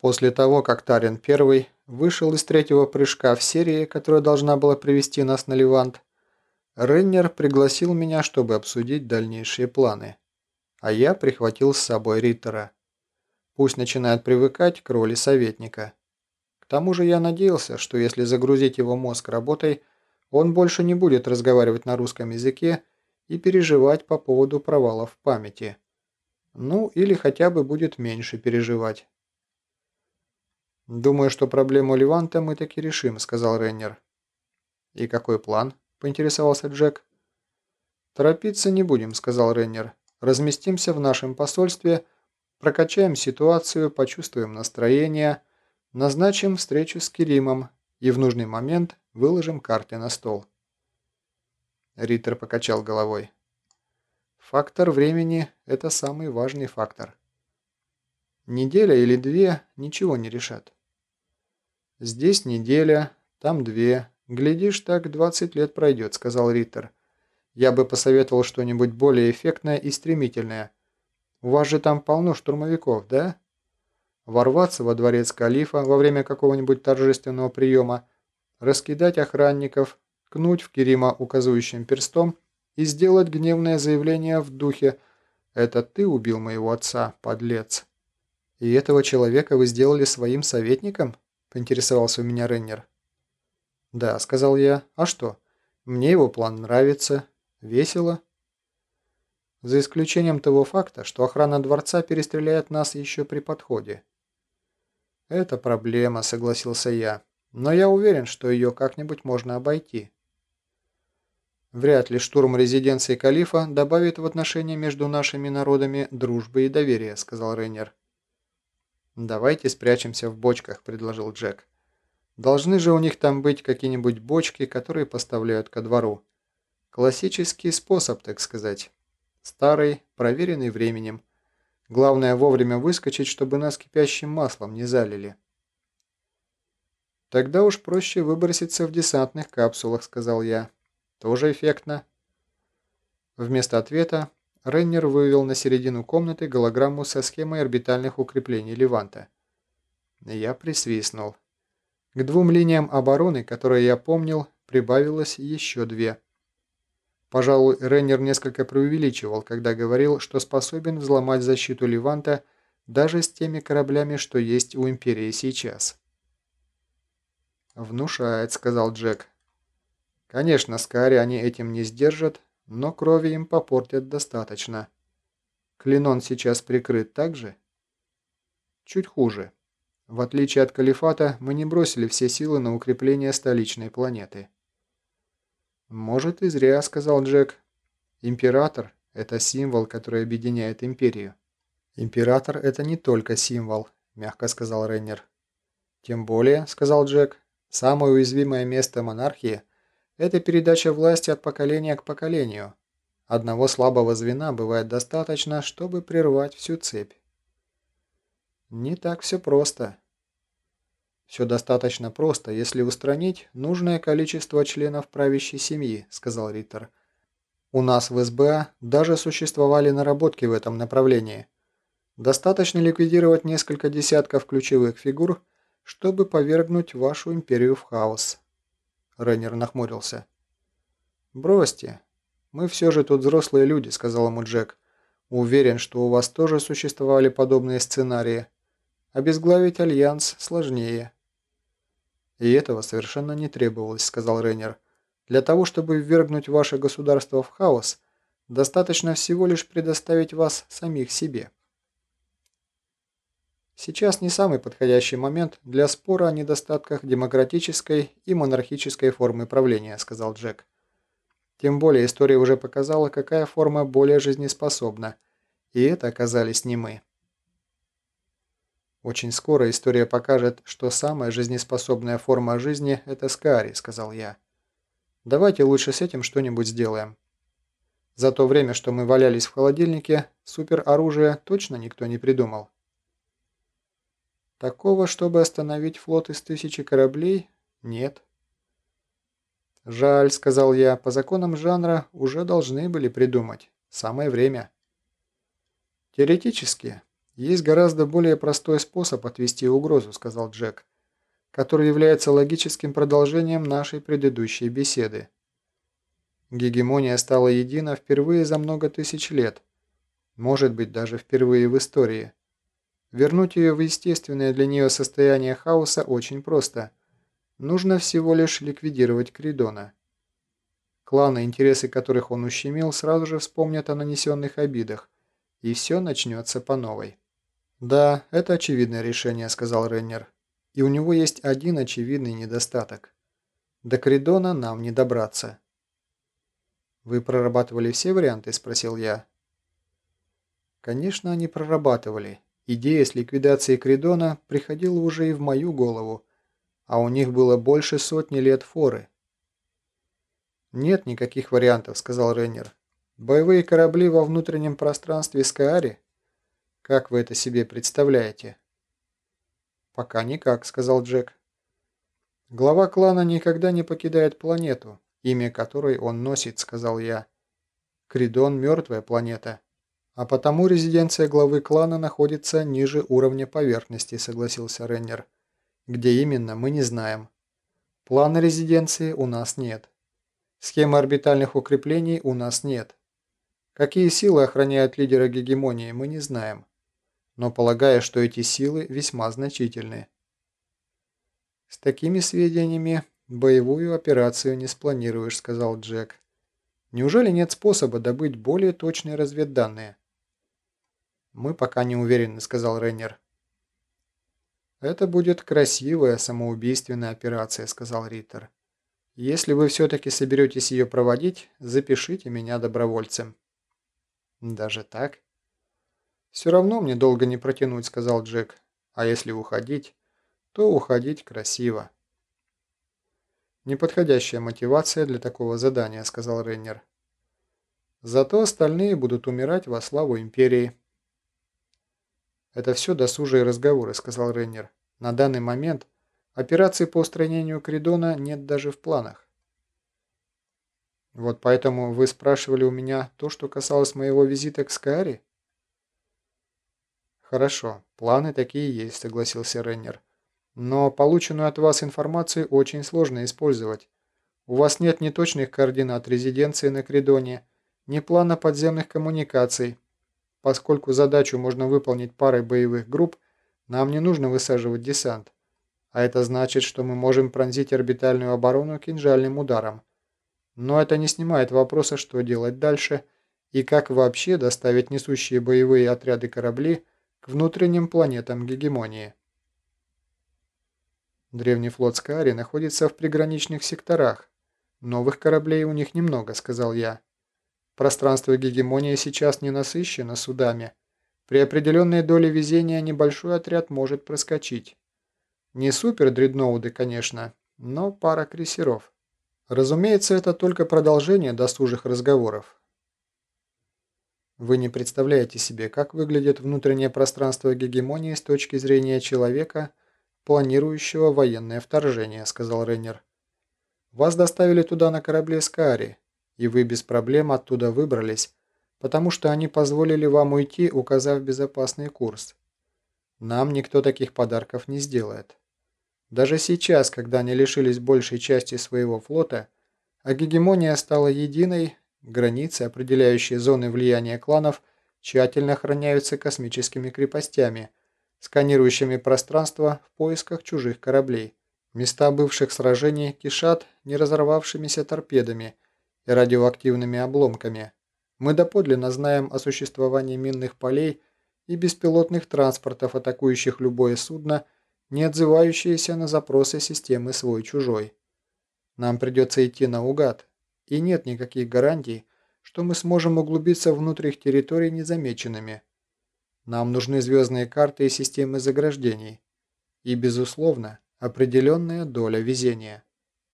После того, как Тарин первый вышел из третьего прыжка в серии, которая должна была привести нас на Левант, Реннер пригласил меня, чтобы обсудить дальнейшие планы. А я прихватил с собой Риттера. Пусть начинает привыкать к роли советника. К тому же я надеялся, что если загрузить его мозг работой, он больше не будет разговаривать на русском языке и переживать по поводу провалов в памяти. Ну, или хотя бы будет меньше переживать. «Думаю, что проблему Леванта мы таки решим», — сказал Рейнер. «И какой план?» — поинтересовался Джек. «Торопиться не будем», — сказал Рейнер. «Разместимся в нашем посольстве, прокачаем ситуацию, почувствуем настроение, назначим встречу с Керимом и в нужный момент выложим карты на стол». Риттер покачал головой. «Фактор времени – это самый важный фактор. Неделя или две ничего не решат. «Здесь неделя, там две. Глядишь, так 20 лет пройдет», — сказал Риттер. «Я бы посоветовал что-нибудь более эффектное и стремительное. У вас же там полно штурмовиков, да? Ворваться во дворец Калифа во время какого-нибудь торжественного приема, раскидать охранников, ткнуть в Керима указывающим перстом и сделать гневное заявление в духе «Это ты убил моего отца, подлец». «И этого человека вы сделали своим советником?» Поинтересовался у меня Реннер. «Да», — сказал я. «А что? Мне его план нравится. Весело». За исключением того факта, что охрана дворца перестреляет нас еще при подходе. «Это проблема», — согласился я. «Но я уверен, что ее как-нибудь можно обойти». Вряд ли штурм резиденции Калифа добавит в отношения между нашими народами дружбы и доверия», — сказал Рейнер. «Давайте спрячемся в бочках», – предложил Джек. «Должны же у них там быть какие-нибудь бочки, которые поставляют ко двору. Классический способ, так сказать. Старый, проверенный временем. Главное вовремя выскочить, чтобы нас кипящим маслом не залили». «Тогда уж проще выброситься в десантных капсулах», – сказал я. «Тоже эффектно». Вместо ответа Рейнер вывел на середину комнаты голограмму со схемой орбитальных укреплений Леванта. Я присвистнул. К двум линиям обороны, которые я помнил, прибавилось еще две. Пожалуй, Рейнер несколько преувеличивал, когда говорил, что способен взломать защиту Леванта даже с теми кораблями, что есть у Империи сейчас. «Внушает», — сказал Джек. «Конечно, Скари они этим не сдержат, но крови им попортят достаточно. Клинон сейчас прикрыт так же? Чуть хуже. В отличие от Калифата, мы не бросили все силы на укрепление столичной планеты. «Может, и зря», — сказал Джек. «Император — это символ, который объединяет империю». «Император — это не только символ», — мягко сказал Рейнер. «Тем более», — сказал Джек, — «самое уязвимое место монархии — это передача власти от поколения к поколению. Одного слабого звена бывает достаточно, чтобы прервать всю цепь. Не так все просто. Все достаточно просто, если устранить нужное количество членов правящей семьи, сказал Риттер. У нас в СБА даже существовали наработки в этом направлении. Достаточно ликвидировать несколько десятков ключевых фигур, чтобы повергнуть вашу империю в хаос. Рейнер нахмурился. «Бросьте. Мы все же тут взрослые люди», — сказал ему Джек. «Уверен, что у вас тоже существовали подобные сценарии. Обезглавить Альянс сложнее». «И этого совершенно не требовалось», — сказал Рейнер. «Для того, чтобы ввергнуть ваше государство в хаос, достаточно всего лишь предоставить вас самих себе». Сейчас не самый подходящий момент для спора о недостатках демократической и монархической формы правления, сказал Джек. Тем более история уже показала, какая форма более жизнеспособна, и это оказались не мы. «Очень скоро история покажет, что самая жизнеспособная форма жизни – это Скари», – сказал я. «Давайте лучше с этим что-нибудь сделаем. За то время, что мы валялись в холодильнике, супероружия точно никто не придумал». Такого, чтобы остановить флот из тысячи кораблей, нет. «Жаль», — сказал я, — «по законам жанра уже должны были придумать. Самое время». «Теоретически, «Есть гораздо более простой способ отвести угрозу», — сказал Джек, «который является логическим продолжением нашей предыдущей беседы. Гегемония стала едина впервые за много тысяч лет, может быть, даже впервые в истории. Вернуть ее в естественное для нее состояние хаоса очень просто. Нужно всего лишь ликвидировать Кридона. Кланы, интересы которых он ущемил, сразу же вспомнят о нанесенных обидах, и все начнется по новой. «Да, это очевидное решение», — сказал Реннер. «И у него есть один очевидный недостаток. До Кридона нам не добраться». «Вы прорабатывали все варианты?» – спросил я. Конечно, они прорабатывали. Идея с ликвидацией Кридона приходила уже и в мою голову, а у них было больше сотни лет форы. «Нет никаких вариантов», – сказал Рейнер. «Боевые корабли во внутреннем пространстве Скаари? Как вы это себе представляете?» «Пока никак», – сказал Джек. «Глава клана никогда не покидает планету, имя которой он носит», — сказал я. «Кридон — мертвая планета, а потому резиденция главы клана находится ниже уровня поверхности», — согласился Реннер. «Где именно, мы не знаем. Плана резиденции у нас нет. Схемы орбитальных укреплений у нас нет. Какие силы охраняют лидера гегемонии, мы не знаем. Но полагаю, что эти силы весьма значительны». С такими сведениями «Боевую операцию не спланируешь», — сказал Джек. «Неужели нет способа добыть более точные разведданные?» «Мы пока не уверены», — сказал Рейнер. «Это будет красивая самоубийственная операция», — сказал Риттер. «Если вы все-таки соберетесь ее проводить, запишите меня добровольцем». «Даже так?» «Все равно мне долго не протянуть», — сказал Джек. «А если уходить, то уходить красиво». «Неподходящая мотивация для такого задания», — сказал Рейнер. «Зато остальные будут умирать во славу Империи». «Это все досужие разговоры», — сказал Рейнер. «На данный момент операции по устранению Кридона нет даже в планах». «Вот поэтому вы спрашивали у меня то, что касалось моего визита к Скаари?» «Хорошо, планы такие есть», — согласился Рейнер. Но полученную от вас информацию очень сложно использовать. У вас нет ни точных координат резиденции на Кридоне, ни плана подземных коммуникаций. Поскольку задачу можно выполнить парой боевых групп, нам не нужно высаживать десант. А это значит, что мы можем пронзить орбитальную оборону кинжальным ударом. Но это не снимает вопроса, что делать дальше и как вообще доставить несущие боевые отряды корабли к внутренним планетам гегемонии. Древний флот Скаари находится в приграничных секторах. Новых кораблей у них немного, сказал я. Пространство гегемонии сейчас не насыщено судами. При определенной доле везения небольшой отряд может проскочить. Не супер дредноуды, конечно, но пара крейсеров. Разумеется, это только продолжение досужих разговоров. Вы не представляете себе, как выглядит внутреннее пространство гегемонии с точки зрения человека – планирующего военное вторжение», — сказал Рейнер. «Вас доставили туда на корабле Скари, и вы без проблем оттуда выбрались, потому что они позволили вам уйти, указав безопасный курс. Нам никто таких подарков не сделает. Даже сейчас, когда они лишились большей части своего флота, а гегемония стала единой, границы, определяющие зоны влияния кланов, тщательно охраняются космическими крепостями – сканирующими пространство в поисках чужих кораблей. Места бывших сражений кишат не разорвавшимися торпедами и радиоактивными обломками. Мы доподлинно знаем о существовании минных полей и беспилотных транспортов, атакующих любое судно, не отзывающееся на запросы системы свой-чужой. Нам придется идти наугад, и нет никаких гарантий, что мы сможем углубиться внутрь их территорий незамеченными. Нам нужны звездные карты и системы заграждений. И, безусловно, определенная доля везения.